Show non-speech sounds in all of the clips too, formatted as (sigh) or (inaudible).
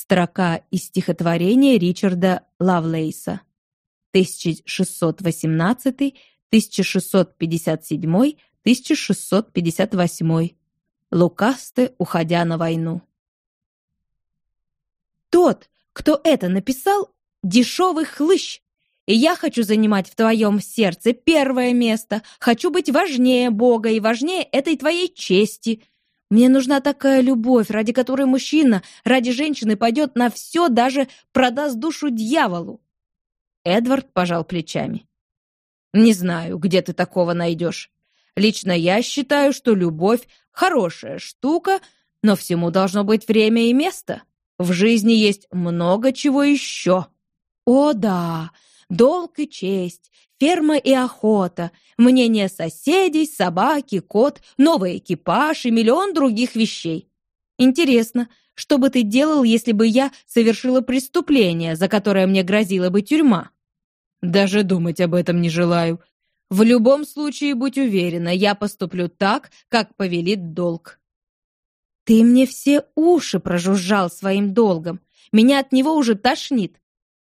Строка из стихотворения Ричарда Лавлейса. 1618, 1657, 1658. Лукасты, уходя на войну. Тот, кто это написал, дешевый хлыщ. И я хочу занимать в твоем сердце первое место. Хочу быть важнее Бога и важнее этой твоей чести. Мне нужна такая любовь, ради которой мужчина ради женщины пойдет на все, даже продаст душу дьяволу. Эдвард пожал плечами. «Не знаю, где ты такого найдешь. Лично я считаю, что любовь — хорошая штука, но всему должно быть время и место. В жизни есть много чего еще. О да, долг и честь, ферма и охота, мнение соседей, собаки, кот, новый экипаж и миллион других вещей. Интересно, что бы ты делал, если бы я совершила преступление, за которое мне грозила бы тюрьма? Даже думать об этом не желаю. В любом случае, будь уверена, я поступлю так, как повелит долг. Ты мне все уши прожужжал своим долгом. Меня от него уже тошнит.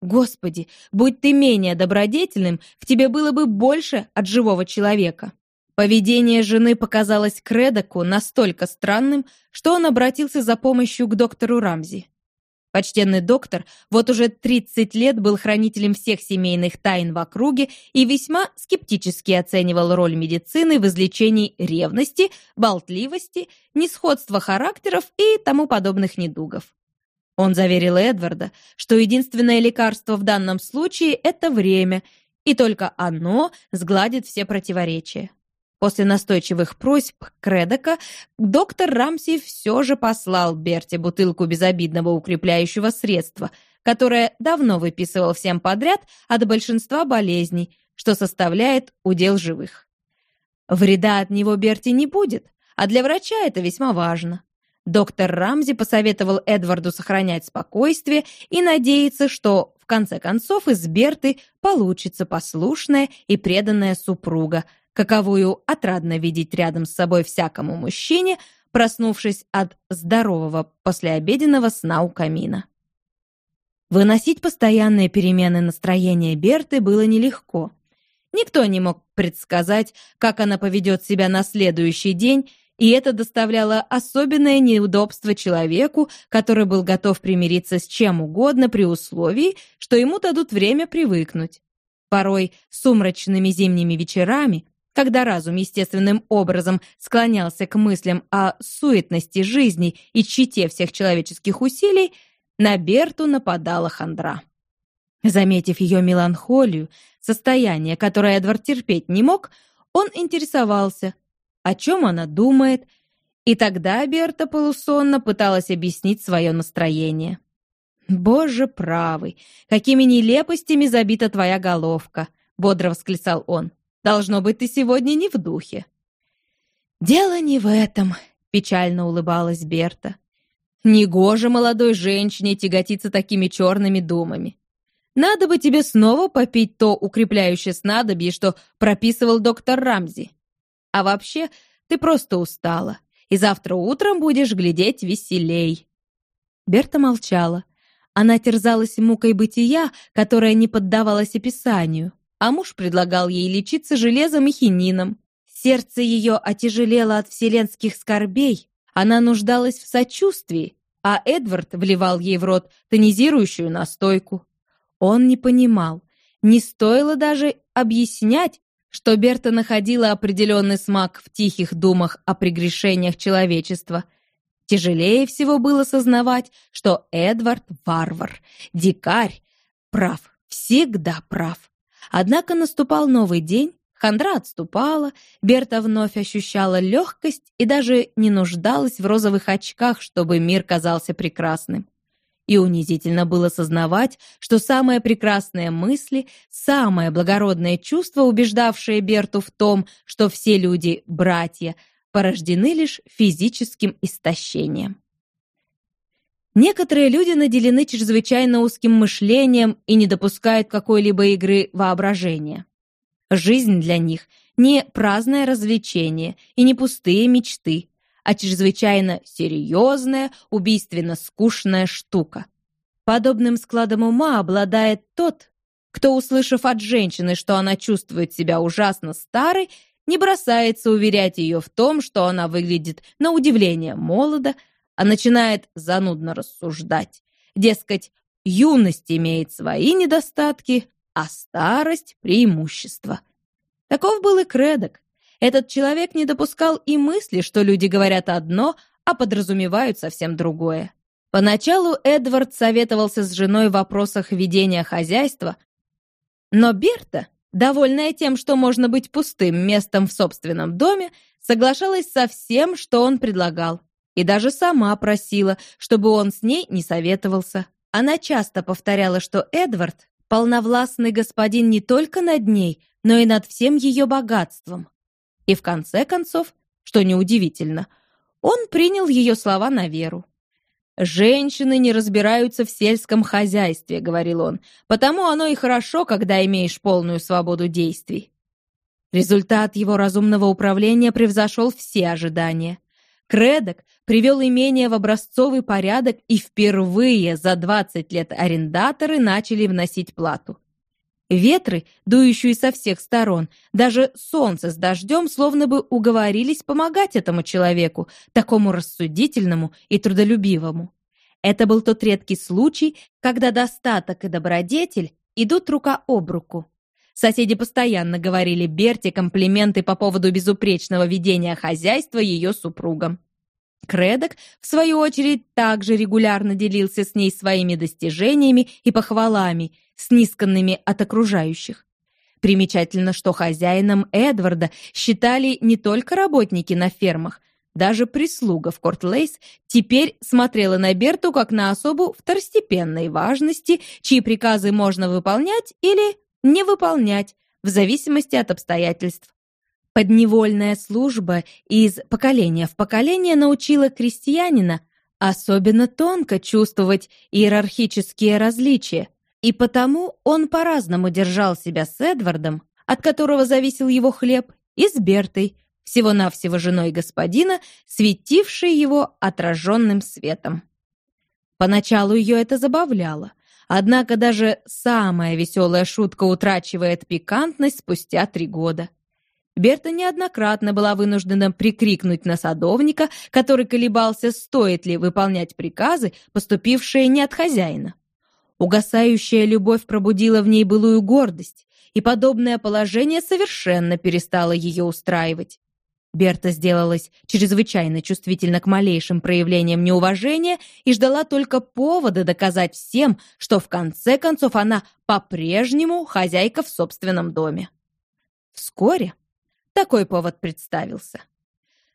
Господи, будь ты менее добродетельным, в тебе было бы больше от живого человека. Поведение жены показалось Кредоку настолько странным, что он обратился за помощью к доктору Рамзи. Почтенный доктор вот уже 30 лет был хранителем всех семейных тайн в округе и весьма скептически оценивал роль медицины в излечении ревности, болтливости, несходства характеров и тому подобных недугов. Он заверил Эдварда, что единственное лекарство в данном случае – это время, и только оно сгладит все противоречия. После настойчивых просьб Кредока доктор Рамси все же послал Берти бутылку безобидного укрепляющего средства, которое давно выписывал всем подряд от большинства болезней, что составляет удел живых. Вреда от него Берти не будет, а для врача это весьма важно. Доктор Рамзи посоветовал Эдварду сохранять спокойствие и надеяться, что, в конце концов, из Берты получится послушная и преданная супруга – каковую отрадно видеть рядом с собой всякому мужчине, проснувшись от здорового послеобеденного сна у камина. Выносить постоянные перемены настроения Берты было нелегко. Никто не мог предсказать, как она поведет себя на следующий день, и это доставляло особенное неудобство человеку, который был готов примириться с чем угодно при условии, что ему дадут время привыкнуть. Порой сумрачными зимними вечерами когда разум естественным образом склонялся к мыслям о суетности жизни и чите всех человеческих усилий, на Берту нападала хандра. Заметив ее меланхолию, состояние, которое Эдвард терпеть не мог, он интересовался, о чем она думает, и тогда Берта полусонно пыталась объяснить свое настроение. «Боже правый, какими нелепостями забита твоя головка!» — бодро восклицал он. Должно быть, ты сегодня не в духе». «Дело не в этом», — печально улыбалась Берта. «Негоже молодой женщине тяготиться такими черными думами. Надо бы тебе снова попить то укрепляющее снадобье, что прописывал доктор Рамзи. А вообще, ты просто устала, и завтра утром будешь глядеть веселей». Берта молчала. Она терзалась мукой бытия, которая не поддавалась описанию а муж предлагал ей лечиться железом и хинином. Сердце ее отяжелело от вселенских скорбей, она нуждалась в сочувствии, а Эдвард вливал ей в рот тонизирующую настойку. Он не понимал, не стоило даже объяснять, что Берта находила определенный смак в тихих думах о прегрешениях человечества. Тяжелее всего было сознавать, что Эдвард — варвар, дикарь, прав, всегда прав. Однако наступал новый день, хандра отступала, Берта вновь ощущала легкость и даже не нуждалась в розовых очках, чтобы мир казался прекрасным. И унизительно было сознавать, что самые прекрасные мысли, самое благородное чувство, убеждавшее Берту в том, что все люди — братья, порождены лишь физическим истощением. Некоторые люди наделены чрезвычайно узким мышлением и не допускают какой-либо игры воображения. Жизнь для них не праздное развлечение и не пустые мечты, а чрезвычайно серьезная, убийственно скучная штука. Подобным складом ума обладает тот, кто, услышав от женщины, что она чувствует себя ужасно старой, не бросается уверять ее в том, что она выглядит на удивление молодо, а начинает занудно рассуждать. Дескать, юность имеет свои недостатки, а старость — преимущество. Таков был и Кредок. Этот человек не допускал и мысли, что люди говорят одно, а подразумевают совсем другое. Поначалу Эдвард советовался с женой в вопросах ведения хозяйства, но Берта, довольная тем, что можно быть пустым местом в собственном доме, соглашалась со всем, что он предлагал, и даже сама просила, чтобы он с ней не советовался. Она часто повторяла, что Эдвард — полновластный господин не только над ней, но и над всем ее богатством. И в конце концов, что неудивительно, он принял ее слова на веру. «Женщины не разбираются в сельском хозяйстве», — говорил он, «потому оно и хорошо, когда имеешь полную свободу действий». Результат его разумного управления превзошел все ожидания. Кредок привел имение в образцовый порядок, и впервые за 20 лет арендаторы начали вносить плату. Ветры, дующие со всех сторон, даже солнце с дождем словно бы уговорились помогать этому человеку, такому рассудительному и трудолюбивому. Это был тот редкий случай, когда достаток и добродетель идут рука об руку. Соседи постоянно говорили Берте комплименты по поводу безупречного ведения хозяйства ее супругом. Кредок, в свою очередь, также регулярно делился с ней своими достижениями и похвалами, снисканными от окружающих. Примечательно, что хозяином Эдварда считали не только работники на фермах, даже прислуга в Кортлейс теперь смотрела на Берту как на особу второстепенной важности, чьи приказы можно выполнять или не выполнять, в зависимости от обстоятельств. Подневольная служба из поколения в поколение научила крестьянина особенно тонко чувствовать иерархические различия, и потому он по-разному держал себя с Эдвардом, от которого зависел его хлеб, и с Бертой, всего-навсего женой господина, светившей его отраженным светом. Поначалу ее это забавляло, однако даже самая веселая шутка утрачивает пикантность спустя три года. Берта неоднократно была вынуждена прикрикнуть на садовника, который колебался, стоит ли выполнять приказы, поступившие не от хозяина. Угасающая любовь пробудила в ней былую гордость, и подобное положение совершенно перестало ее устраивать. Берта сделалась чрезвычайно чувствительна к малейшим проявлениям неуважения и ждала только повода доказать всем, что в конце концов она по-прежнему хозяйка в собственном доме. Вскоре такой повод представился.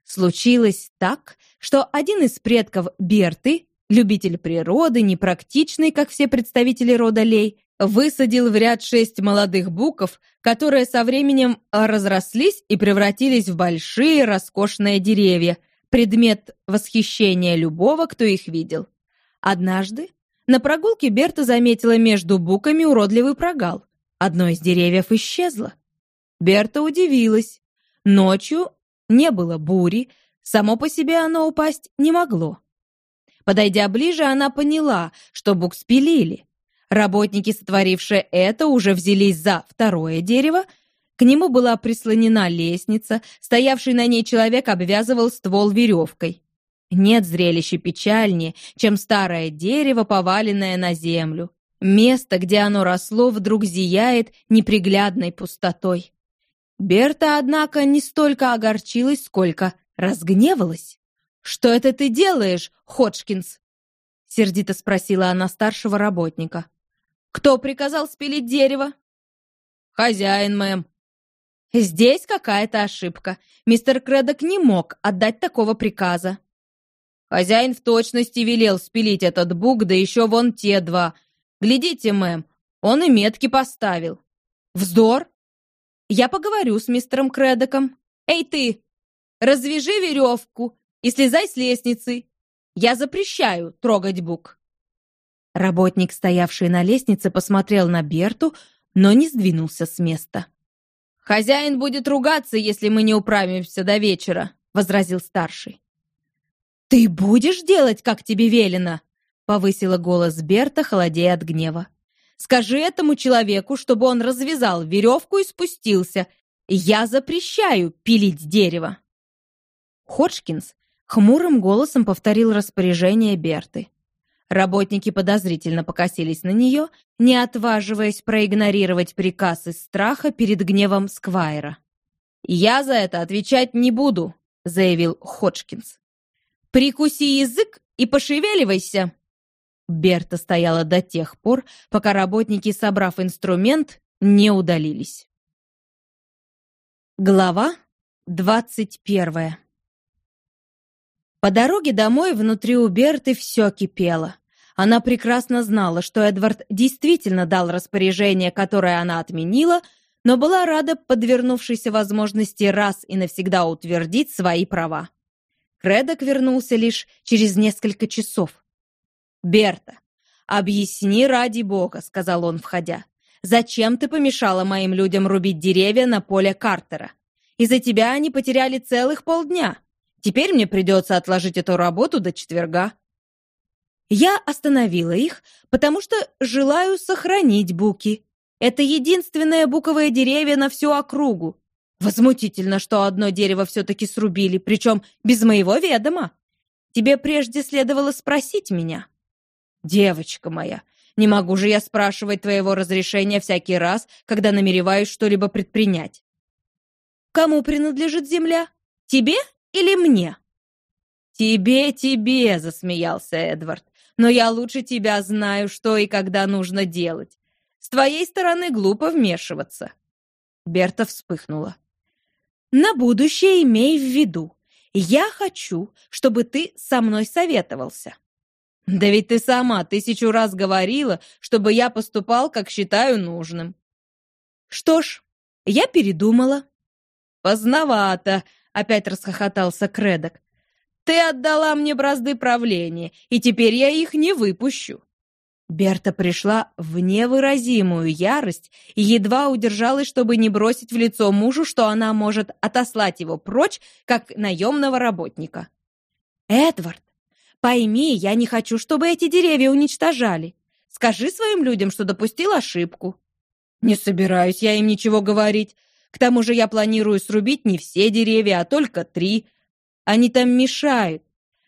Случилось так, что один из предков Берты, Любитель природы, непрактичный, как все представители рода Лей, высадил в ряд шесть молодых буков, которые со временем разрослись и превратились в большие роскошные деревья, предмет восхищения любого, кто их видел. Однажды на прогулке Берта заметила между буками уродливый прогал. Одно из деревьев исчезло. Берта удивилась. Ночью не было бури, само по себе оно упасть не могло. Подойдя ближе, она поняла, что бук спилили. Работники, сотворившие это, уже взялись за второе дерево. К нему была прислонена лестница, стоявший на ней человек обвязывал ствол веревкой. Нет зрелища печальнее, чем старое дерево, поваленное на землю. Место, где оно росло, вдруг зияет неприглядной пустотой. Берта, однако, не столько огорчилась, сколько разгневалась. «Что это ты делаешь, Ходжкинс?» — сердито спросила она старшего работника. «Кто приказал спилить дерево?» «Хозяин, мэм». «Здесь какая-то ошибка. Мистер Кредок не мог отдать такого приказа». «Хозяин в точности велел спилить этот бук, да еще вон те два. Глядите, мэм, он и метки поставил». «Вздор! Я поговорю с мистером Кредоком. Эй ты, развяжи веревку и слезай с лестницы. Я запрещаю трогать Бук». Работник, стоявший на лестнице, посмотрел на Берту, но не сдвинулся с места. «Хозяин будет ругаться, если мы не управимся до вечера», — возразил старший. «Ты будешь делать, как тебе велено?» повысила голос Берта, холодея от гнева. «Скажи этому человеку, чтобы он развязал веревку и спустился. Я запрещаю пилить дерево!» Ходжкинс хмурым голосом повторил распоряжение Берты. Работники подозрительно покосились на нее, не отваживаясь проигнорировать приказ из страха перед гневом Сквайра. «Я за это отвечать не буду», — заявил Ходжкинс. «Прикуси язык и пошевеливайся!» Берта стояла до тех пор, пока работники, собрав инструмент, не удалились. Глава двадцать первая по дороге домой внутри у Берты все кипело. Она прекрасно знала, что Эдвард действительно дал распоряжение, которое она отменила, но была рада подвернувшейся возможности раз и навсегда утвердить свои права. Кредок вернулся лишь через несколько часов. «Берта, объясни ради бога», — сказал он, входя. «Зачем ты помешала моим людям рубить деревья на поле Картера? Из-за тебя они потеряли целых полдня». Теперь мне придется отложить эту работу до четверга. Я остановила их, потому что желаю сохранить буки. Это единственное буковое деревья на всю округу. Возмутительно, что одно дерево все-таки срубили, причем без моего ведома. Тебе прежде следовало спросить меня. Девочка моя, не могу же я спрашивать твоего разрешения всякий раз, когда намереваюсь что-либо предпринять. Кому принадлежит земля? Тебе или мне?» «Тебе, тебе!» — засмеялся Эдвард. «Но я лучше тебя знаю, что и когда нужно делать. С твоей стороны глупо вмешиваться». Берта вспыхнула. «На будущее имей в виду. Я хочу, чтобы ты со мной советовался». «Да ведь ты сама тысячу раз говорила, чтобы я поступал, как считаю нужным». «Что ж, я передумала». «Поздновато», Опять расхохотался Кредок. «Ты отдала мне бразды правления, и теперь я их не выпущу». Берта пришла в невыразимую ярость и едва удержалась, чтобы не бросить в лицо мужу, что она может отослать его прочь, как наемного работника. «Эдвард, пойми, я не хочу, чтобы эти деревья уничтожали. Скажи своим людям, что допустил ошибку». «Не собираюсь я им ничего говорить. К тому же я планирую срубить не все деревья, а только три. Они там мешают.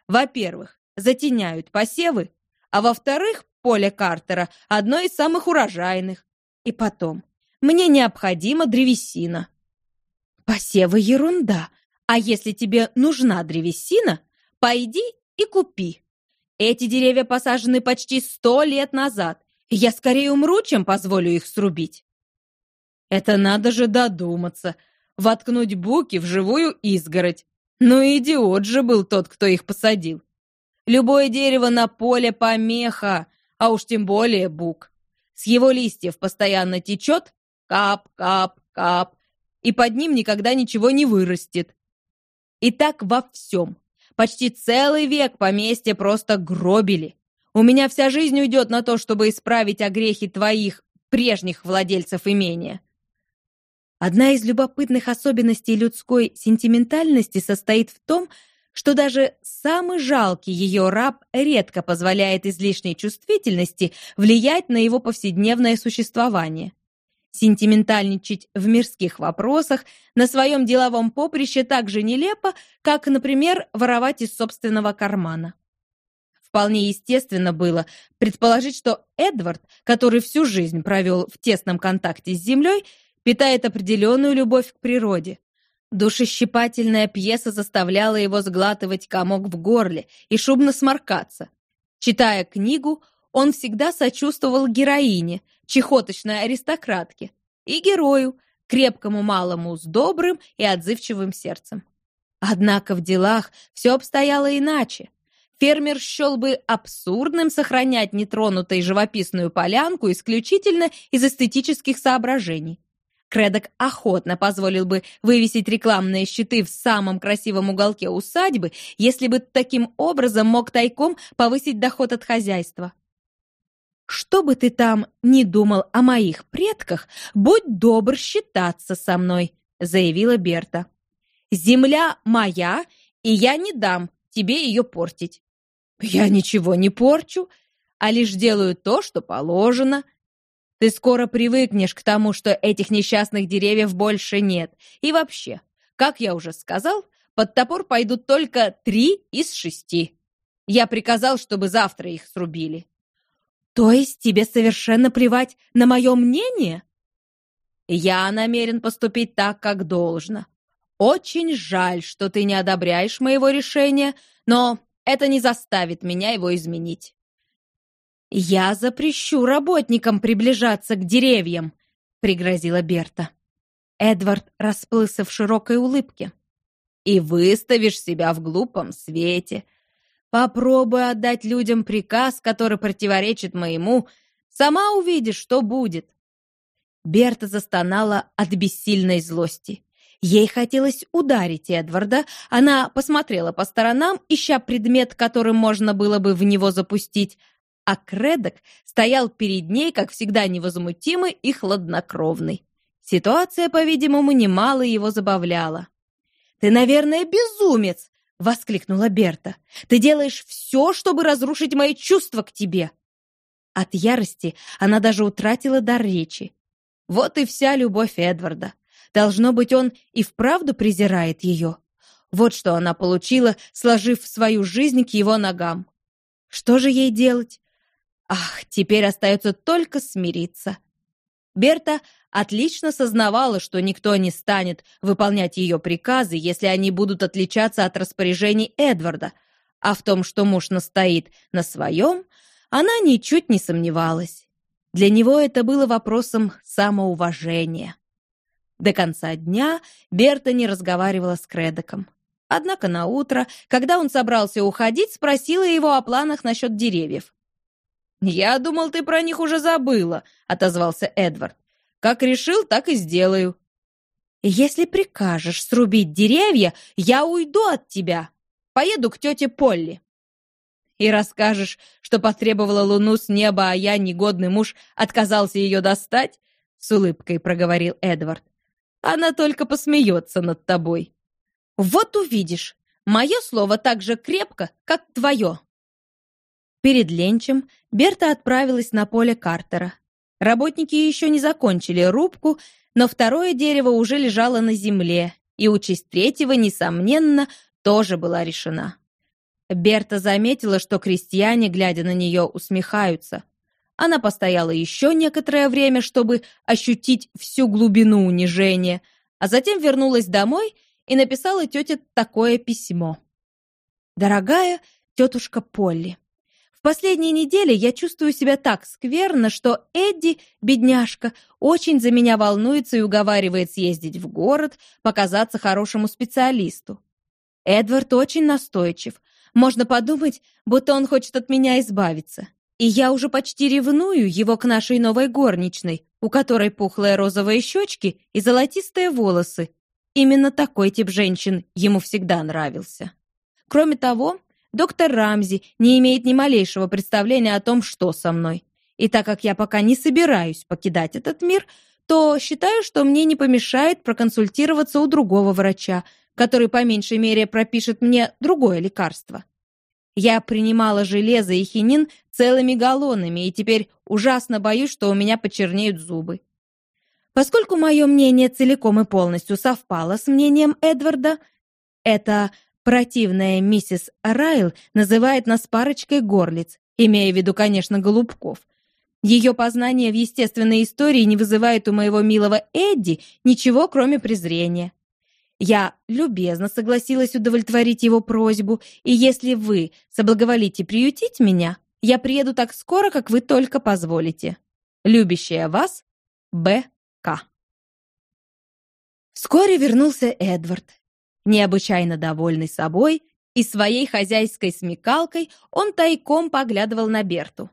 Во-первых, затеняют посевы, а во-вторых, поле Картера – одно из самых урожайных. И потом, мне необходима древесина. Посевы – ерунда. А если тебе нужна древесина, пойди и купи. Эти деревья посажены почти сто лет назад. Я скорее умру, чем позволю их срубить. Это надо же додуматься. Воткнуть буки в живую изгородь. Ну идиот же был тот, кто их посадил. Любое дерево на поле помеха, а уж тем более бук. С его листьев постоянно течет кап, кап, кап, и под ним никогда ничего не вырастет. И так во всем. Почти целый век поместье просто гробили. У меня вся жизнь уйдет на то, чтобы исправить огрехи твоих прежних владельцев имения. Одна из любопытных особенностей людской сентиментальности состоит в том, что даже самый жалкий ее раб редко позволяет излишней чувствительности влиять на его повседневное существование. Сентиментальничать в мирских вопросах на своем деловом поприще так же нелепо, как, например, воровать из собственного кармана. Вполне естественно было предположить, что Эдвард, который всю жизнь провел в тесном контакте с землей, питает определенную любовь к природе. Душещипательная пьеса заставляла его сглатывать комок в горле и шумно сморкаться. Читая книгу, он всегда сочувствовал героине, чехоточной аристократке, и герою, крепкому малому с добрым и отзывчивым сердцем. Однако в делах все обстояло иначе. Фермер счел бы абсурдным сохранять нетронутой живописную полянку исключительно из эстетических соображений. Кредок охотно позволил бы вывесить рекламные щиты в самом красивом уголке усадьбы, если бы таким образом мог тайком повысить доход от хозяйства. «Что бы ты там ни думал о моих предках, будь добр считаться со мной», — заявила Берта. «Земля моя, и я не дам тебе ее портить». «Я ничего не порчу. а лишь делаю то, что положено. Ты скоро привыкнешь к тому, что этих несчастных деревьев больше нет. И вообще, как я уже сказал, под топор пойдут только три из шести. Я приказал, чтобы завтра их срубили. То есть тебе совершенно плевать на мое мнение? Я намерен поступить так, как должно. Очень жаль, что ты не одобряешь моего решения, но это не заставит меня его изменить. Я запрещу работникам приближаться к деревьям, пригрозила Берта. Эдвард расплылся в широкой улыбке. И выставишь себя в глупом свете. Попробуй отдать людям приказ, который противоречит моему, сама увидишь, что будет. Берта застонала от бессильной злости. Ей хотелось ударить Эдварда. Она посмотрела по сторонам, ища предмет, которым можно было бы в него запустить. А Кредок стоял перед ней, как всегда, невозмутимый и хладнокровный. Ситуация, по-видимому, немало его забавляла. «Ты, наверное, безумец!» — воскликнула Берта. «Ты делаешь все, чтобы разрушить мои чувства к тебе!» От ярости она даже утратила дар речи. Вот и вся любовь Эдварда. Должно быть, он и вправду презирает ее. Вот что она получила, сложив свою жизнь к его ногам. Что же ей делать? Ах, теперь остается только смириться. Берта отлично сознавала, что никто не станет выполнять ее приказы, если они будут отличаться от распоряжений Эдварда, а в том, что муж настоит на своем, она ничуть не сомневалась. Для него это было вопросом самоуважения. До конца дня Берта не разговаривала с Кредоком. Однако на утро, когда он собрался уходить, спросила его о планах насчет деревьев. «Я думал, ты про них уже забыла», — отозвался Эдвард. «Как решил, так и сделаю». «Если прикажешь срубить деревья, я уйду от тебя. Поеду к тете Полли». «И расскажешь, что потребовала луну с неба, а я, негодный муж, отказался ее достать?» — с улыбкой проговорил Эдвард. Она только посмеется над тобой. Вот увидишь, мое слово так же крепко, как твое. Перед ленчем Берта отправилась на поле Картера. Работники еще не закончили рубку, но второе дерево уже лежало на земле, и участь третьего, несомненно, тоже была решена. Берта заметила, что крестьяне, глядя на нее, усмехаются. Она постояла еще некоторое время, чтобы ощутить всю глубину унижения, а затем вернулась домой и написала тете такое письмо. «Дорогая тетушка Полли, в последние недели я чувствую себя так скверно, что Эдди, бедняжка, очень за меня волнуется и уговаривает съездить в город, показаться хорошему специалисту. Эдвард очень настойчив. Можно подумать, будто он хочет от меня избавиться. И я уже почти ревную его к нашей новой горничной, у которой пухлые розовые щечки и золотистые волосы. Именно такой тип женщин ему всегда нравился. Кроме того, доктор Рамзи не имеет ни малейшего представления о том, что со мной. И так как я пока не собираюсь покидать этот мир, то считаю, что мне не помешает проконсультироваться у другого врача, который по меньшей мере пропишет мне другое лекарство. Я принимала железо и хинин целыми галлонами, и теперь ужасно боюсь, что у меня почернеют зубы. Поскольку мое мнение целиком и полностью совпало с мнением Эдварда, эта противная миссис Райл называет нас парочкой горлиц, имея в виду, конечно, голубков. Ее познание в естественной истории не вызывает у моего милого Эдди ничего, кроме презрения. Я любезно согласилась удовлетворить его просьбу, и если вы соблаговолите приютить меня, я приеду так скоро, как вы только позволите. Любящая вас, Б.К. Вскоре вернулся Эдвард. Необычайно довольный собой и своей хозяйской смекалкой, он тайком поглядывал на Берту.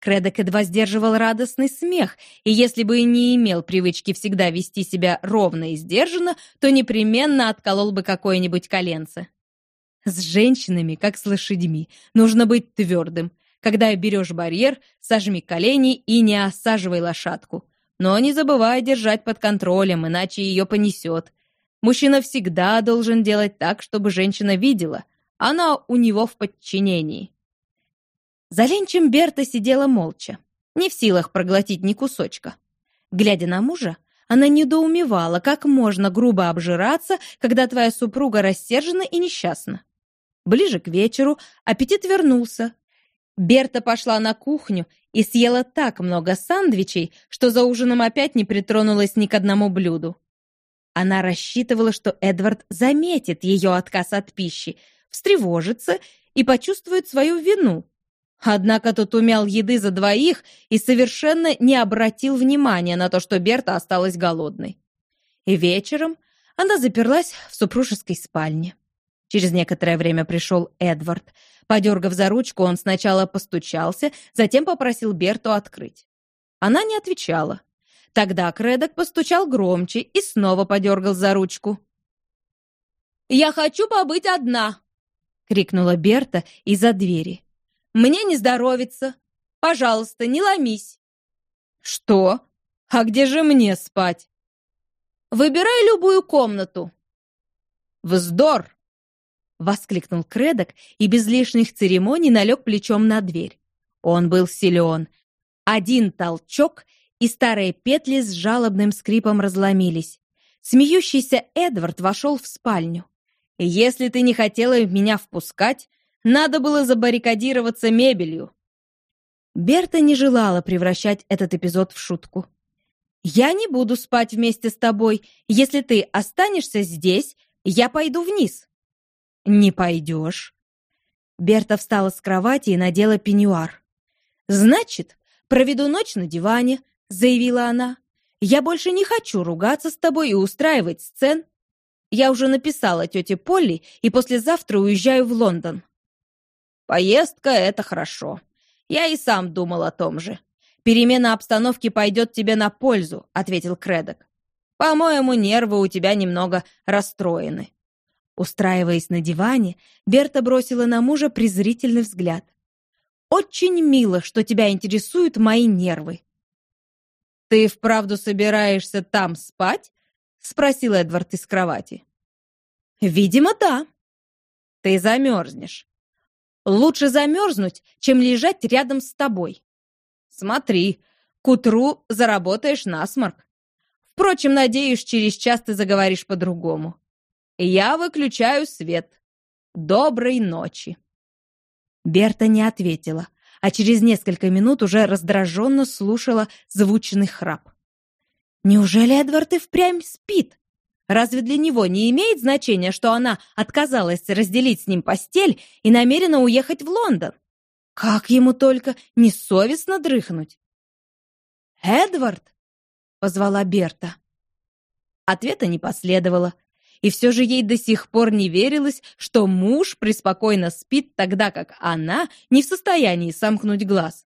Кредок едва сдерживал радостный смех, и если бы и не имел привычки всегда вести себя ровно и сдержанно, то непременно отколол бы какое-нибудь коленце. С женщинами, как с лошадьми, нужно быть твердым. Когда берешь барьер, сожми колени и не осаживай лошадку. Но не забывай держать под контролем, иначе ее понесет. Мужчина всегда должен делать так, чтобы женщина видела. Она у него в подчинении. За ленчем Берта сидела молча, не в силах проглотить ни кусочка. Глядя на мужа, она недоумевала, как можно грубо обжираться, когда твоя супруга рассержена и несчастна. Ближе к вечеру аппетит вернулся. Берта пошла на кухню и съела так много сандвичей, что за ужином опять не притронулась ни к одному блюду. Она рассчитывала, что Эдвард заметит ее отказ от пищи, встревожится и почувствует свою вину. Однако тот умял еды за двоих и совершенно не обратил внимания на то, что Берта осталась голодной. И вечером она заперлась в супружеской спальне. Через некоторое время пришел Эдвард. Подергав за ручку, он сначала постучался, затем попросил Берту открыть. Она не отвечала. Тогда Кредок постучал громче и снова подергал за ручку. «Я хочу побыть одна!» — крикнула Берта из-за двери. «Мне не здоровится! Пожалуйста, не ломись!» «Что? А где же мне спать?» «Выбирай любую комнату!» «Вздор!» — воскликнул Кредок и без лишних церемоний налег плечом на дверь. Он был силен. Один толчок — и старые петли с жалобным скрипом разломились. Смеющийся Эдвард вошел в спальню. «Если ты не хотела меня впускать, надо было забаррикадироваться мебелью». Берта не желала превращать этот эпизод в шутку. «Я не буду спать вместе с тобой. Если ты останешься здесь, я пойду вниз». «Не пойдешь». Берта встала с кровати и надела пеньюар. «Значит, проведу ночь на диване, заявила она. «Я больше не хочу ругаться с тобой и устраивать сцен. Я уже написала тете Полли и послезавтра уезжаю в Лондон». «Поездка — это хорошо. Я и сам думал о том же. Перемена обстановки пойдет тебе на пользу», — ответил Кредок. «По-моему, нервы у тебя немного расстроены». Устраиваясь на диване, Берта бросила на мужа презрительный взгляд. «Очень мило, что тебя интересуют мои нервы. «Ты вправду собираешься там спать?» — спросил Эдвард из кровати. «Видимо, да». «Ты замерзнешь. Лучше замерзнуть, чем лежать рядом с тобой. Смотри, к утру заработаешь насморк. Впрочем, надеюсь, через час ты заговоришь по-другому. Я выключаю свет. Доброй ночи». Берта не ответила а через несколько минут уже раздраженно слушала звучный храп. Неужели Эдвард и впрямь спит? Разве для него не имеет значения, что она отказалась разделить с ним постель и намерена уехать в Лондон? Как ему только несовестно дрыхнуть? «Эдвард!» — позвала Берта. Ответа не последовало, и все же ей до сих пор не верилось, что муж преспокойно спит, тогда как она не в состоянии сомкнуть глаз.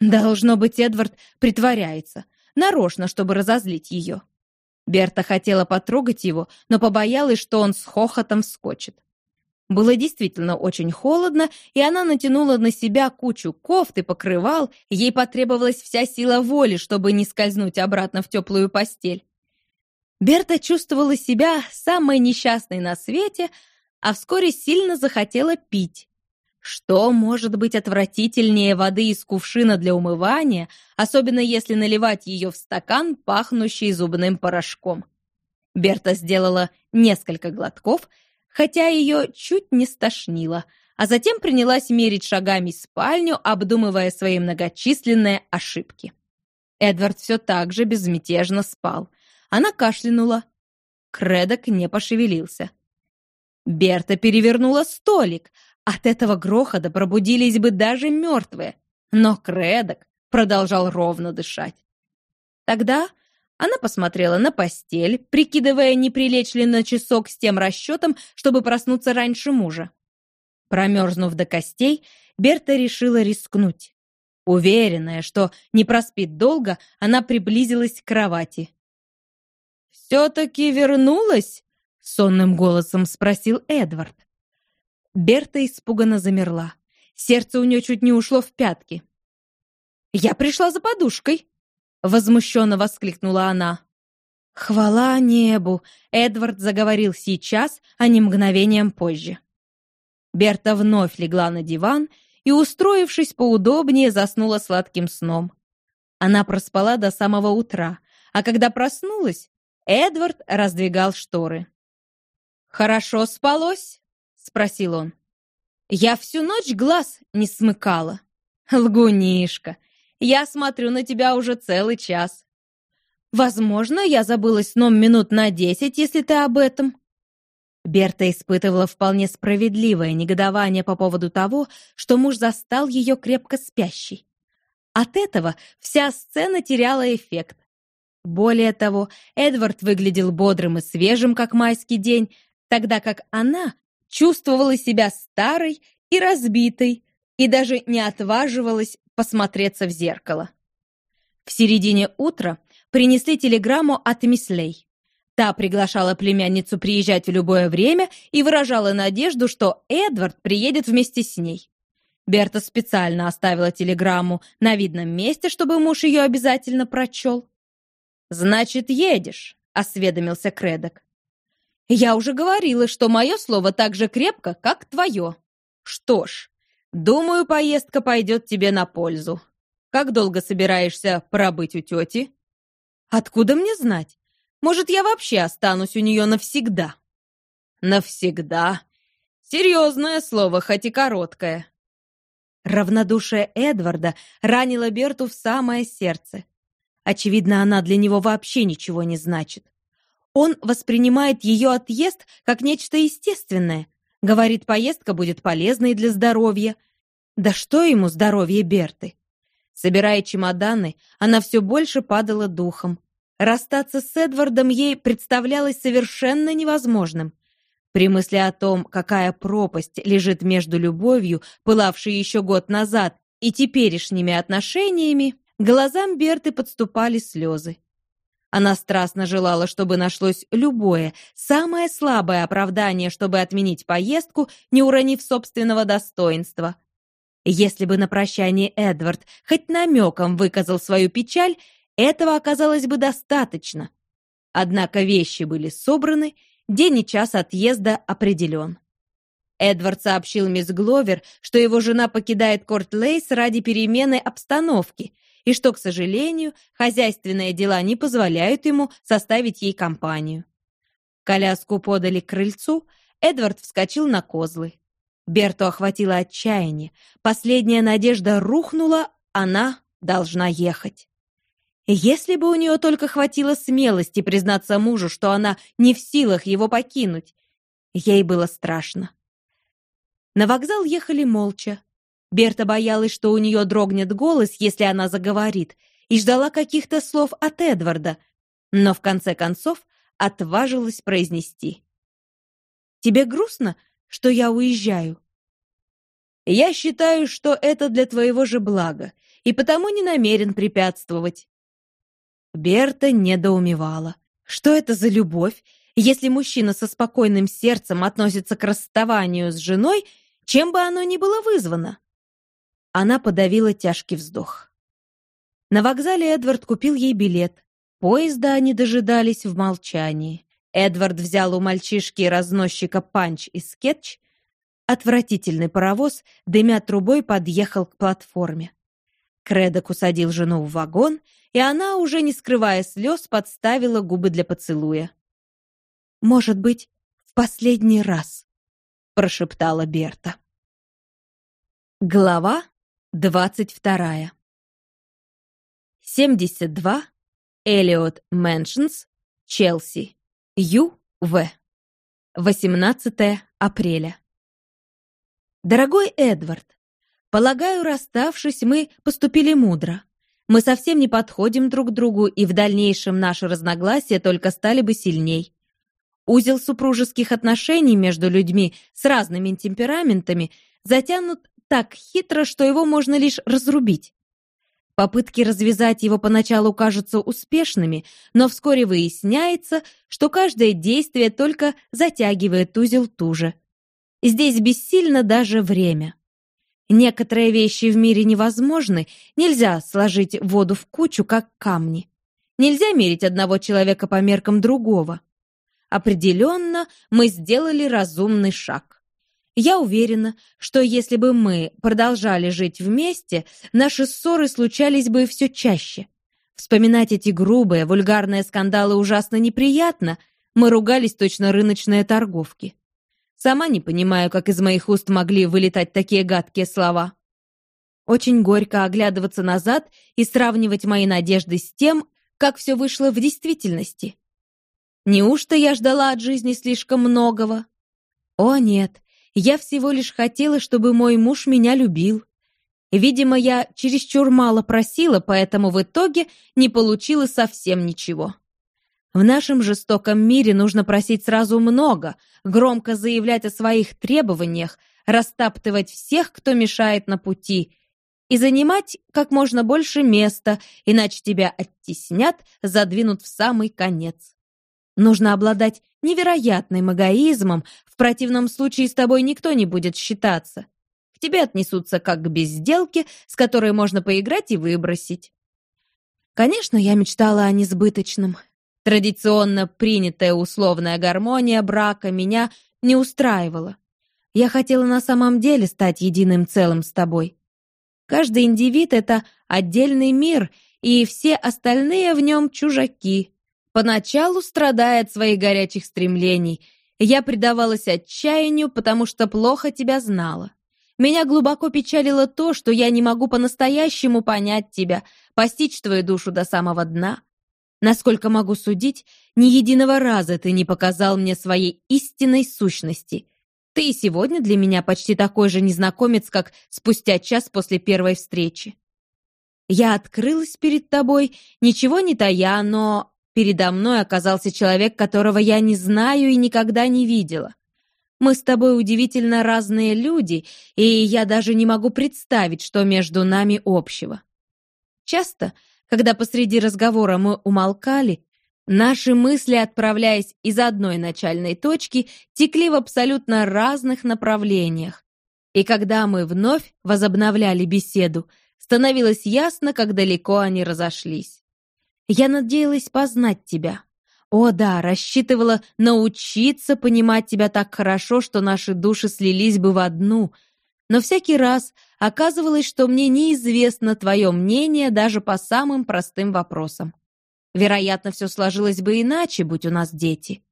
Должно быть, Эдвард притворяется, нарочно, чтобы разозлить ее. Берта хотела потрогать его, но побоялась, что он с хохотом вскочит. Было действительно очень холодно, и она натянула на себя кучу кофт и покрывал, ей потребовалась вся сила воли, чтобы не скользнуть обратно в теплую постель. Берта чувствовала себя самой несчастной на свете, а вскоре сильно захотела пить. Что может быть отвратительнее воды из кувшина для умывания, особенно если наливать ее в стакан, пахнущий зубным порошком? Берта сделала несколько глотков, хотя ее чуть не стошнило, а затем принялась мерить шагами спальню, обдумывая свои многочисленные ошибки. Эдвард все так же безмятежно спал — она кашлянула. Кредок не пошевелился. Берта перевернула столик. От этого грохота пробудились бы даже мертвые. Но Кредок продолжал ровно дышать. Тогда она посмотрела на постель, прикидывая, не прилечь ли на часок с тем расчетом, чтобы проснуться раньше мужа. Промерзнув до костей, Берта решила рискнуть. Уверенная, что не проспит долго, она приблизилась к кровати. «Все-таки вернулась?» — сонным голосом спросил Эдвард. Берта испуганно замерла. Сердце у нее чуть не ушло в пятки. «Я пришла за подушкой!» — возмущенно воскликнула она. «Хвала небу!» — Эдвард заговорил сейчас, а не мгновением позже. Берта вновь легла на диван и, устроившись поудобнее, заснула сладким сном. Она проспала до самого утра, а когда проснулась, Эдвард раздвигал шторы. «Хорошо спалось?» — спросил он. «Я всю ночь глаз не смыкала». «Лгунишка, я смотрю на тебя уже целый час». «Возможно, я забылась сном минут на десять, если ты об этом». Берта испытывала вполне справедливое негодование по поводу того, что муж застал ее крепко спящей. От этого вся сцена теряла эффект. Более того, Эдвард выглядел бодрым и свежим, как майский день, тогда как она чувствовала себя старой и разбитой и даже не отваживалась посмотреться в зеркало. В середине утра принесли телеграмму от Мислей. Та приглашала племянницу приезжать в любое время и выражала надежду, что Эдвард приедет вместе с ней. Берта специально оставила телеграмму на видном месте, чтобы муж ее обязательно прочел. «Значит, едешь», — осведомился Кредок. «Я уже говорила, что мое слово так же крепко, как твое. Что ж, думаю, поездка пойдет тебе на пользу. Как долго собираешься пробыть у тети?» «Откуда мне знать? Может, я вообще останусь у нее навсегда?» «Навсегда? Серьезное слово, хоть и короткое». Равнодушие Эдварда ранило Берту в самое сердце. Очевидно, она для него вообще ничего не значит. Он воспринимает ее отъезд как нечто естественное. Говорит, поездка будет полезной для здоровья. Да что ему здоровье Берты? Собирая чемоданы, она все больше падала духом. Расстаться с Эдвардом ей представлялось совершенно невозможным. При мысли о том, какая пропасть лежит между любовью, пылавшей еще год назад, и теперешними отношениями, глазам Берты подступали слезы. Она страстно желала, чтобы нашлось любое, самое слабое оправдание, чтобы отменить поездку, не уронив собственного достоинства. Если бы на прощание Эдвард хоть намеком выказал свою печаль, этого оказалось бы достаточно. Однако вещи были собраны, день и час отъезда определен. Эдвард сообщил мисс Гловер, что его жена покидает Корт-Лейс ради перемены обстановки и что, к сожалению, хозяйственные дела не позволяют ему составить ей компанию. Коляску подали к крыльцу, Эдвард вскочил на козлы. Берту охватило отчаяние. Последняя надежда рухнула, она должна ехать. Если бы у нее только хватило смелости признаться мужу, что она не в силах его покинуть, ей было страшно. На вокзал ехали молча. Берта боялась, что у нее дрогнет голос, если она заговорит, и ждала каких-то слов от Эдварда, но в конце концов отважилась произнести. «Тебе грустно, что я уезжаю?» «Я считаю, что это для твоего же блага, и потому не намерен препятствовать. Берта недоумевала. Что это за любовь, если мужчина со спокойным сердцем относится к расставанию с женой, чем бы оно ни было вызвано? Она подавила тяжкий вздох. На вокзале Эдвард купил ей билет. Поезда они дожидались в молчании. Эдвард взял у мальчишки-разносчика панч и скетч. Отвратительный паровоз, дымя трубой, подъехал к платформе. Крэддок усадил жену в вагон, и она, уже не скрывая слез, подставила губы для поцелуя. «Может быть, в последний раз», — прошептала Берта. Глава двадцать вторая. 72 Элиот Мэншнс, Челси, Ю.В. 18 апреля. Дорогой Эдвард, Полагаю, расставшись, мы поступили мудро. Мы совсем не подходим друг другу, и в дальнейшем наши разногласия только стали бы сильней. Узел супружеских отношений между людьми с разными темпераментами затянут так хитро, что его можно лишь разрубить. Попытки развязать его поначалу кажутся успешными, но вскоре выясняется, что каждое действие только затягивает узел туже. Здесь бессильно даже время. Некоторые вещи в мире невозможны, нельзя сложить воду в кучу, как камни. Нельзя мерить одного человека по меркам другого. Определенно, мы сделали разумный шаг. Я уверена, что если бы мы продолжали жить вместе, наши ссоры случались бы все чаще. Вспоминать эти грубые, вульгарные скандалы ужасно неприятно. Мы ругались точно рыночные торговки. Сама не понимаю, как из моих уст могли вылетать такие гадкие слова. Очень горько оглядываться назад и сравнивать мои надежды с тем, как все вышло в действительности. Неужто я ждала от жизни слишком многого? О, нет, я всего лишь хотела, чтобы мой муж меня любил. Видимо, я чересчур мало просила, поэтому в итоге не получила совсем ничего. В нашем жестоком мире нужно просить сразу много, громко заявлять о своих требованиях, растаптывать всех, кто мешает на пути, и занимать как можно больше места, иначе тебя оттеснят, задвинут в самый конец. Нужно обладать невероятным эгоизмом, в противном случае с тобой никто не будет считаться. К тебе отнесутся как к безделке, с которой можно поиграть и выбросить. Конечно, я мечтала о несбыточном. Традиционно принятая условная гармония брака меня не устраивала. Я хотела на самом деле стать единым целым с тобой. Каждый индивид — это отдельный мир, и все остальные в нем чужаки. Поначалу страдая от своих горячих стремлений, я предавалась отчаянию, потому что плохо тебя знала. Меня глубоко печалило то, что я не могу по-настоящему понять тебя, постичь твою душу до самого дна. Насколько могу судить, ни единого раза ты не показал мне своей истинной сущности. Ты и сегодня для меня почти такой же незнакомец, как спустя час после первой встречи. Я открылась перед тобой, ничего не тая, но передо мной оказался человек, которого я не знаю и никогда не видела. Мы с тобой удивительно разные люди, и я даже не могу представить, что между нами общего. Часто, когда посреди разговора мы умолкали, Наши мысли, отправляясь из одной начальной точки, текли в абсолютно разных направлениях. И когда мы вновь возобновляли беседу, становилось ясно, как далеко они разошлись. Я надеялась познать тебя. О да, рассчитывала научиться понимать тебя так хорошо, что наши души слились бы в одну. Но всякий раз оказывалось, что мне неизвестно твое мнение даже по самым простым вопросам. Вероятно, все сложилось бы иначе, будь у нас дети.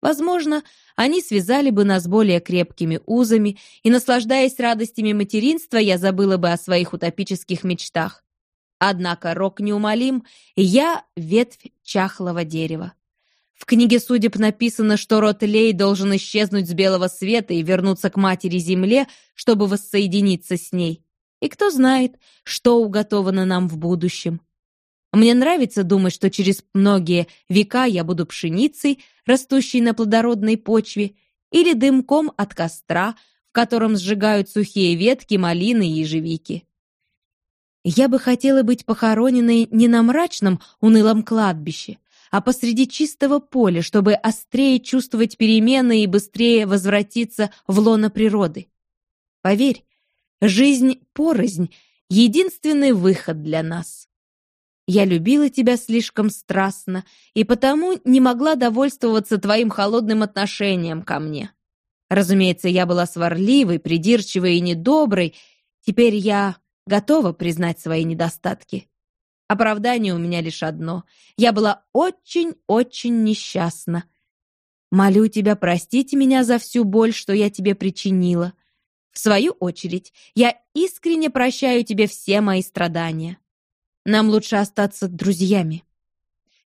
Возможно, они связали бы нас более крепкими узами, и, наслаждаясь радостями материнства, я забыла бы о своих утопических мечтах. Однако рок неумолим, я — ветвь чахлого дерева. В книге судеб написано, что род Лей должен исчезнуть с белого света и вернуться к матери-земле, чтобы воссоединиться с ней. И кто знает, что уготовано нам в будущем. Мне нравится думать, что через многие века я буду пшеницей, растущей на плодородной почве, или дымком от костра, в котором сжигают сухие ветки малины и ежевики. Я бы хотела быть похороненной не на мрачном, унылом кладбище, а посреди чистого поля, чтобы острее чувствовать перемены и быстрее возвратиться в лоно природы. Поверь, жизнь порознь — единственный выход для нас. Я любила тебя слишком страстно и потому не могла довольствоваться твоим холодным отношением ко мне. Разумеется, я была сварливой, придирчивой и недоброй. Теперь я готова признать свои недостатки. Оправдание у меня лишь одно. Я была очень-очень несчастна. Молю тебя простить меня за всю боль, что я тебе причинила. В свою очередь, я искренне прощаю тебе все мои страдания. Нам лучше остаться друзьями.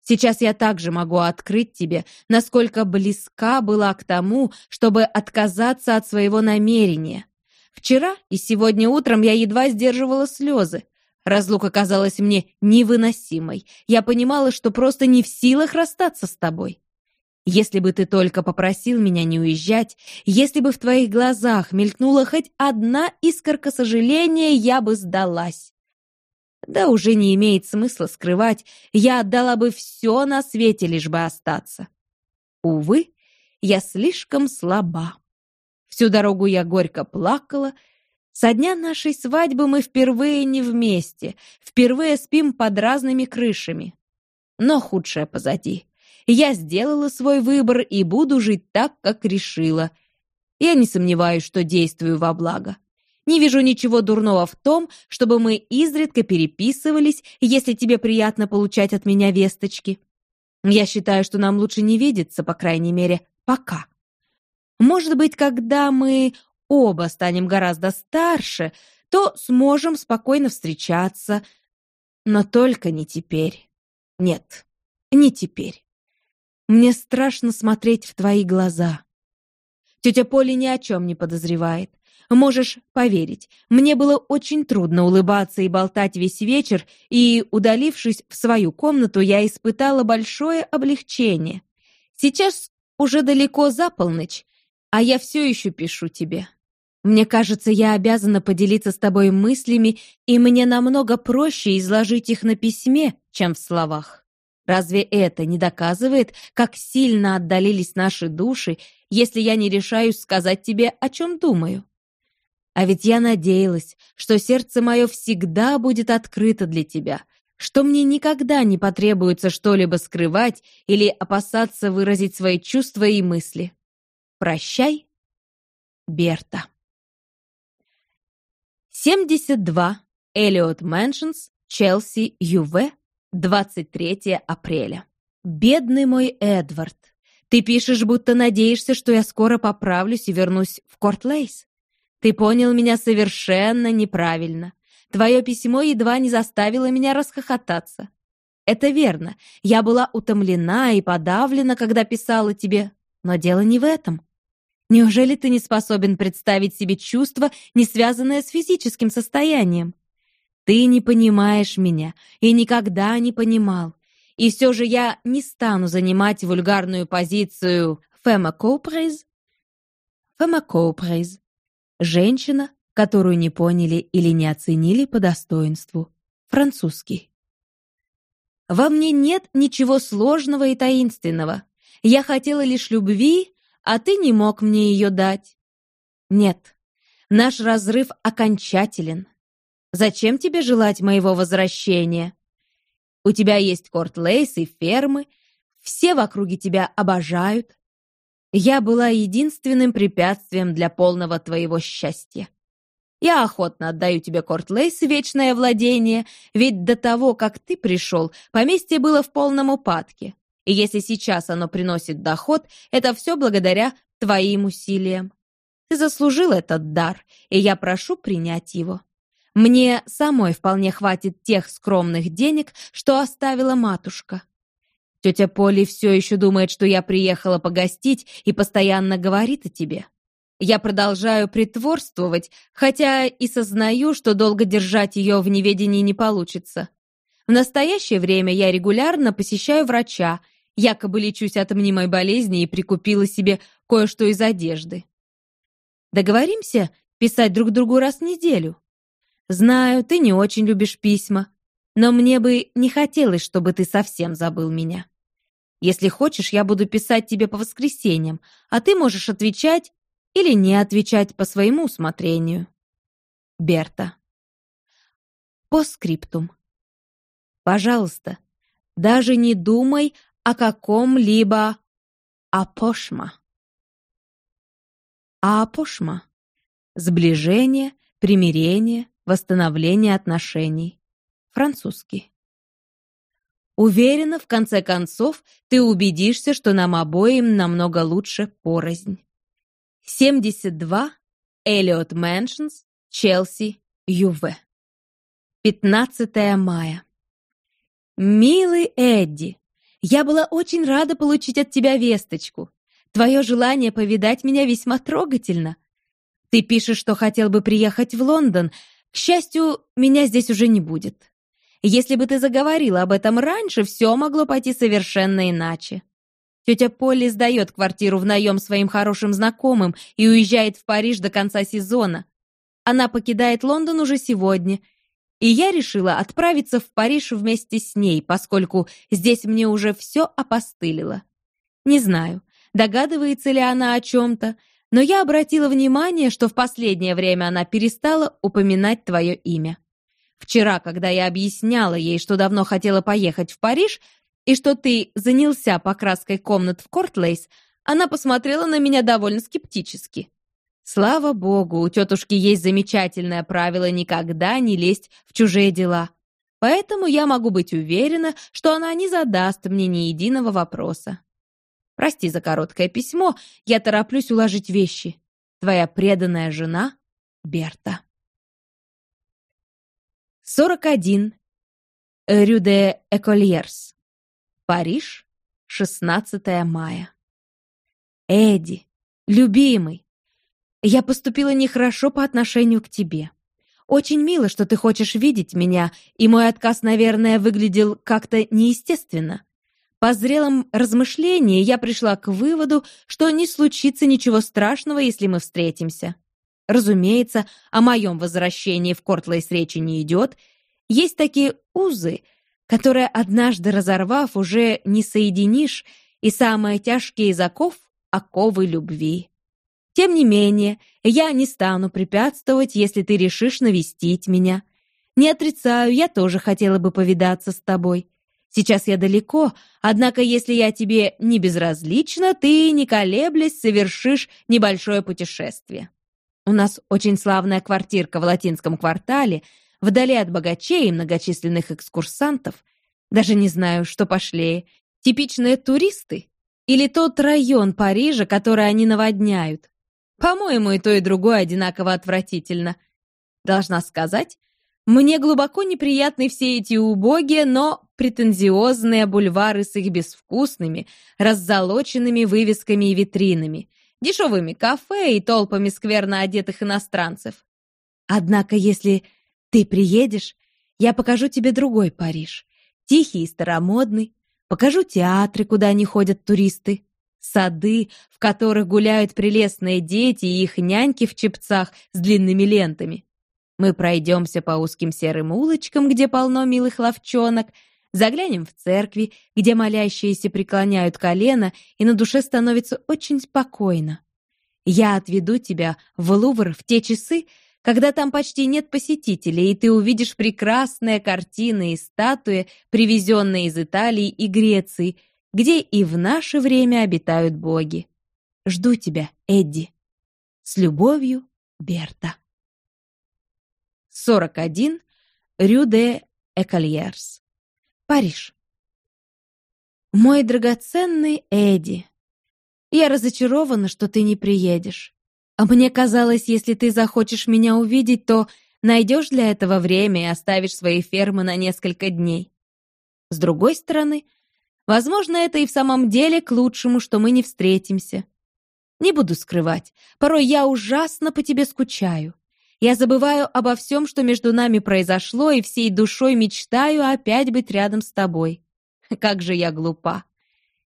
Сейчас я также могу открыть тебе, насколько близка была к тому, чтобы отказаться от своего намерения. Вчера и сегодня утром я едва сдерживала слезы. Разлука казалась мне невыносимой. Я понимала, что просто не в силах расстаться с тобой. Если бы ты только попросил меня не уезжать, если бы в твоих глазах мелькнула хоть одна искорка сожаления, я бы сдалась. Да уже не имеет смысла скрывать, я отдала бы все на свете, лишь бы остаться. Увы, я слишком слаба. Всю дорогу я горько плакала. Со дня нашей свадьбы мы впервые не вместе, впервые спим под разными крышами. Но худшее позади. Я сделала свой выбор и буду жить так, как решила. Я не сомневаюсь, что действую во благо. Не вижу ничего дурного в том, чтобы мы изредка переписывались, если тебе приятно получать от меня весточки. Я считаю, что нам лучше не видеться, по крайней мере, пока. Может быть, когда мы оба станем гораздо старше, то сможем спокойно встречаться, но только не теперь. Нет, не теперь. Мне страшно смотреть в твои глаза. Тетя Поля ни о чем не подозревает. Можешь поверить, мне было очень трудно улыбаться и болтать весь вечер, и, удалившись в свою комнату, я испытала большое облегчение. Сейчас уже далеко за полночь, а я все еще пишу тебе. Мне кажется, я обязана поделиться с тобой мыслями, и мне намного проще изложить их на письме, чем в словах. Разве это не доказывает, как сильно отдалились наши души, если я не решаюсь сказать тебе, о чем думаю? А ведь я надеялась, что сердце мое всегда будет открыто для тебя, что мне никогда не потребуется что-либо скрывать или опасаться выразить свои чувства и мысли. Прощай, Берта. 72. Эллиот Мэншнс, Челси, ЮВ, 23 апреля. Бедный мой Эдвард, ты пишешь, будто надеешься, что я скоро поправлюсь и вернусь в Кортлейс. Ты понял меня совершенно неправильно. Твое письмо едва не заставило меня расхохотаться. Это верно, я была утомлена и подавлена, когда писала тебе, но дело не в этом. Неужели ты не способен представить себе чувство, не связанное с физическим состоянием? Ты не понимаешь меня и никогда не понимал. И все же я не стану занимать вульгарную позицию «Фема Коупрейз». «Фема Коупрейз» Женщина, которую не поняли или не оценили по достоинству. Французский. Во мне нет ничего сложного и таинственного. Я хотела лишь любви, а ты не мог мне ее дать. Нет, наш разрыв окончателен. Зачем тебе желать моего возвращения? У тебя есть корт-лейс и фермы, все в округе тебя обожают, я была единственным препятствием для полного твоего счастья. Я охотно отдаю тебе Кортлейс вечное владение, ведь до того, как ты пришел, поместье было в полном упадке. И если сейчас оно приносит доход, это все благодаря твоим усилиям. Ты заслужил этот дар, и я прошу принять его. Мне самой вполне хватит тех скромных денег, что оставила матушка. Тетя Поли все еще думает, что я приехала погостить и постоянно говорит о тебе. Я продолжаю притворствовать, хотя и сознаю, что долго держать ее в неведении не получится. В настоящее время я регулярно посещаю врача, якобы лечусь от мнимой болезни и прикупила себе кое-что из одежды. Договоримся писать друг другу раз в неделю? Знаю, ты не очень любишь письма, но мне бы не хотелось, чтобы ты совсем забыл меня. Если хочешь, я буду писать тебе по воскресеньям, а ты можешь отвечать или не отвечать по своему усмотрению. Берта. По скриптум. Пожалуйста, даже не думай о каком-либо апошма. Апошма — сближение, примирение, восстановление отношений. Французский. Уверена, в конце концов, ты убедишься, что нам обоим намного лучше порознь. 72 Эллиот Мэншнс, Челси, ЮВ. 15 мая. Милый Эдди, я была очень рада получить от тебя весточку. Твое желание повидать меня весьма трогательно. Ты пишешь, что хотел бы приехать в Лондон. К счастью, меня здесь уже не будет. Если бы ты заговорил об этом раньше, все могло пойти совершенно иначе. Тетя Полли сдает квартиру в наем своим хорошим знакомым и уезжает в Париж до конца сезона. Она покидает Лондон уже сегодня, и я решила отправиться в Париж вместе с ней, поскольку здесь мне уже все опостылило. Не знаю, догадывается ли она о чем-то, но я обратила внимание, что в последнее время она перестала упоминать твое имя. Вчера, когда я объясняла ей, что давно хотела поехать в Париж, и что ты занялся покраской комнат в Кортлейс, она посмотрела на меня довольно скептически. Слава богу, у тетушки есть замечательное правило никогда не лезть в чужие дела. Поэтому я могу быть уверена, что она не задаст мне ни единого вопроса. Прости за короткое письмо, я тороплюсь уложить вещи. Твоя преданная жена Берта. 41. Рю де Экольерс. Париж, 16 мая. Эдди, любимый, я поступила нехорошо по отношению к тебе. Очень мило, что ты хочешь видеть меня, и мой отказ, наверное, выглядел как-то неестественно. По зрелом размышлении я пришла к выводу, что не случится ничего страшного, если мы встретимся. Разумеется, о моем возвращении в Кортлейс речи не идет. Есть такие узы, которые, однажды разорвав, уже не соединишь, и самые тяжкие из оков — оковы любви. Тем не менее, я не стану препятствовать, если ты решишь навестить меня. Не отрицаю, я тоже хотела бы повидаться с тобой. Сейчас я далеко, однако если я тебе не безразлична, ты, не колеблясь, совершишь небольшое путешествие. У нас очень славная квартирка в латинском квартале, вдали от богачей и многочисленных экскурсантов. Даже не знаю, что пошлее. Типичные туристы или тот район Парижа, который они наводняют. По-моему, и то, и другое одинаково отвратительно. Должна сказать, мне глубоко неприятны все эти убогие, но претензиозные бульвары с их безвкусными, раззолоченными вывесками и витринами, дешевыми кафе и толпами скверно одетых иностранцев. Однако, если ты приедешь, я покажу тебе другой Париж. Тихий и старомодный. Покажу театры, куда не ходят туристы. Сады, в которых гуляют прелестные дети и их няньки в чепцах с длинными лентами. Мы пройдемся по узким серым улочкам, где полно милых ловчонок, заглянем в церкви, где молящиеся преклоняют колено, и на душе становится очень спокойно. Я отведу тебя в Лувр в те часы, когда там почти нет посетителей, и ты увидишь прекрасные картины и статуи, привезенные из Италии и Греции, где и в наше время обитают боги. Жду тебя, Эдди. С любовью, Берта. 41. Рю де Экольерс. Париж. Мой драгоценный Эдди, я разочарована, что ты не приедешь. А мне казалось, если ты захочешь меня увидеть, то найдешь для этого время и оставишь свои фермы на несколько дней. С другой стороны, Возможно, это и в самом деле к лучшему, что мы не встретимся. Не буду скрывать, порой я ужасно по тебе скучаю. Я забываю обо всем, что между нами произошло, и всей душой мечтаю опять быть рядом с тобой. (laughs) Как же я глупа.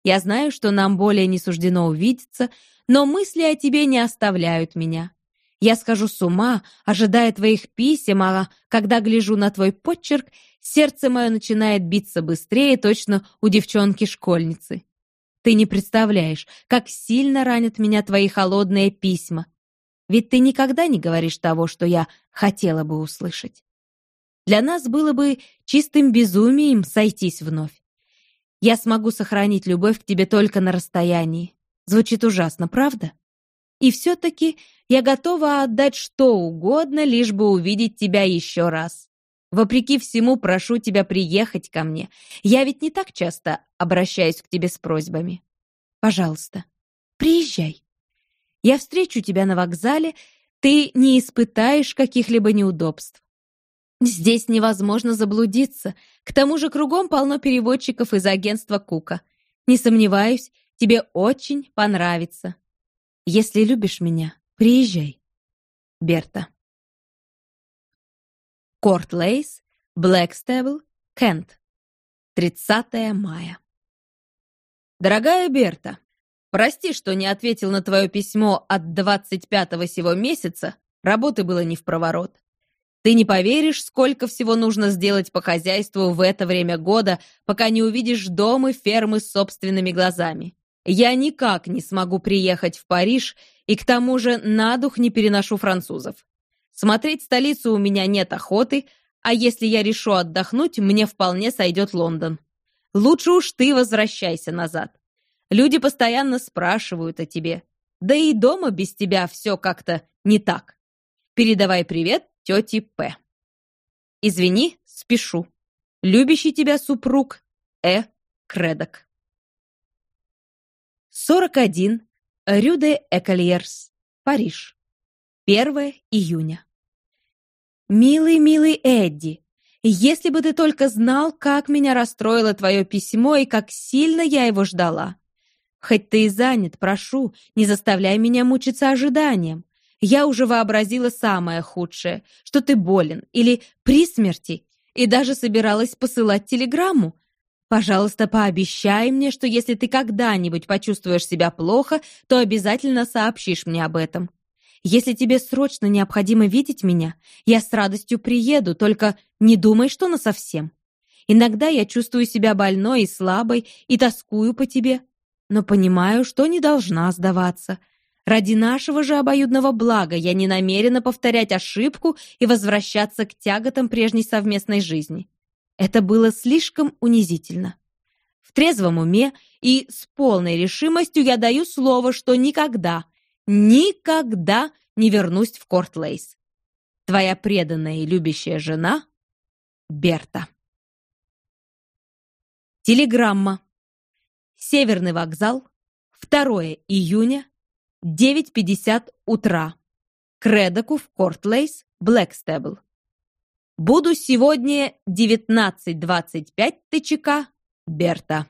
Я знаю, что нам более не суждено увидеться, но мысли о тебе не оставляют меня. Я схожу с ума, ожидая твоих писем, а когда гляжу на твой почерк, сердце мое начинает биться быстрее, точно у девчонки-школьницы. Ты не представляешь, как сильно ранят меня твои холодные письма. Ведь ты никогда не говоришь того, что я хотела бы услышать. Для нас было бы чистым безумием сойтись вновь. Я смогу сохранить любовь к тебе только на расстоянии. Звучит ужасно, правда? И все-таки я готова отдать что угодно, лишь бы увидеть тебя еще раз. Вопреки всему, прошу тебя приехать ко мне. Я ведь не так часто обращаюсь к тебе с просьбами. Пожалуйста, приезжай. Я встречу тебя на вокзале, ты не испытаешь каких-либо неудобств. Здесь невозможно заблудиться. К тому же кругом полно переводчиков из агентства Кука. Не сомневаюсь, тебе очень понравится. Если любишь меня, приезжай. Берта. Корт Лейс, Блэкстебл, Кент. 30 мая. Дорогая Берта, прости, что не ответил на твое письмо от 25-го сего месяца, работы было не в проворот. Ты не поверишь, сколько всего нужно сделать по хозяйству в это время года, пока не увидишь дом и фермы собственными глазами. Я никак не смогу приехать в Париж, и к тому же на дух не переношу французов. Смотреть столицу у меня нет охоты, а если я решу отдохнуть, мне вполне сойдет Лондон. Лучше уж ты возвращайся назад. Люди постоянно спрашивают о тебе. Да и дома без тебя все как-то не так. Передавай привет тете П. Извини, спешу. Любящий тебя супруг Э. Кредок. 41. Рю де Экольерс, Париж. 1 июня. «Милый, милый Эдди, если бы ты только знал, как меня расстроило твое письмо и как сильно я его ждала. Хоть ты и занят, прошу, не заставляй меня мучиться ожиданием. Я уже вообразила самое худшее, что ты болен или при смерти, и даже собиралась посылать телеграмму. Пожалуйста, пообещай мне, что если ты когда-нибудь почувствуешь себя плохо, то обязательно сообщишь мне об этом. Если тебе срочно необходимо видеть меня, я с радостью приеду, только не думай, что насовсем. Иногда я чувствую себя больной и слабой и тоскую по тебе, но понимаю, что не должна сдаваться. Ради нашего же обоюдного блага я не намерена повторять ошибку и возвращаться к тяготам прежней совместной жизни. Это было слишком унизительно. В трезвом уме и с полной решимостью я даю слово, что никогда, никогда не вернусь в Кортлейс. Твоя преданная и любящая жена Берта. Телеграмма. Северный вокзал. 2 июня. 9.50 утра. Крэддоку в Кортлейс, Блэкстебл. Буду сегодня 19.25 ТЧК. Берта.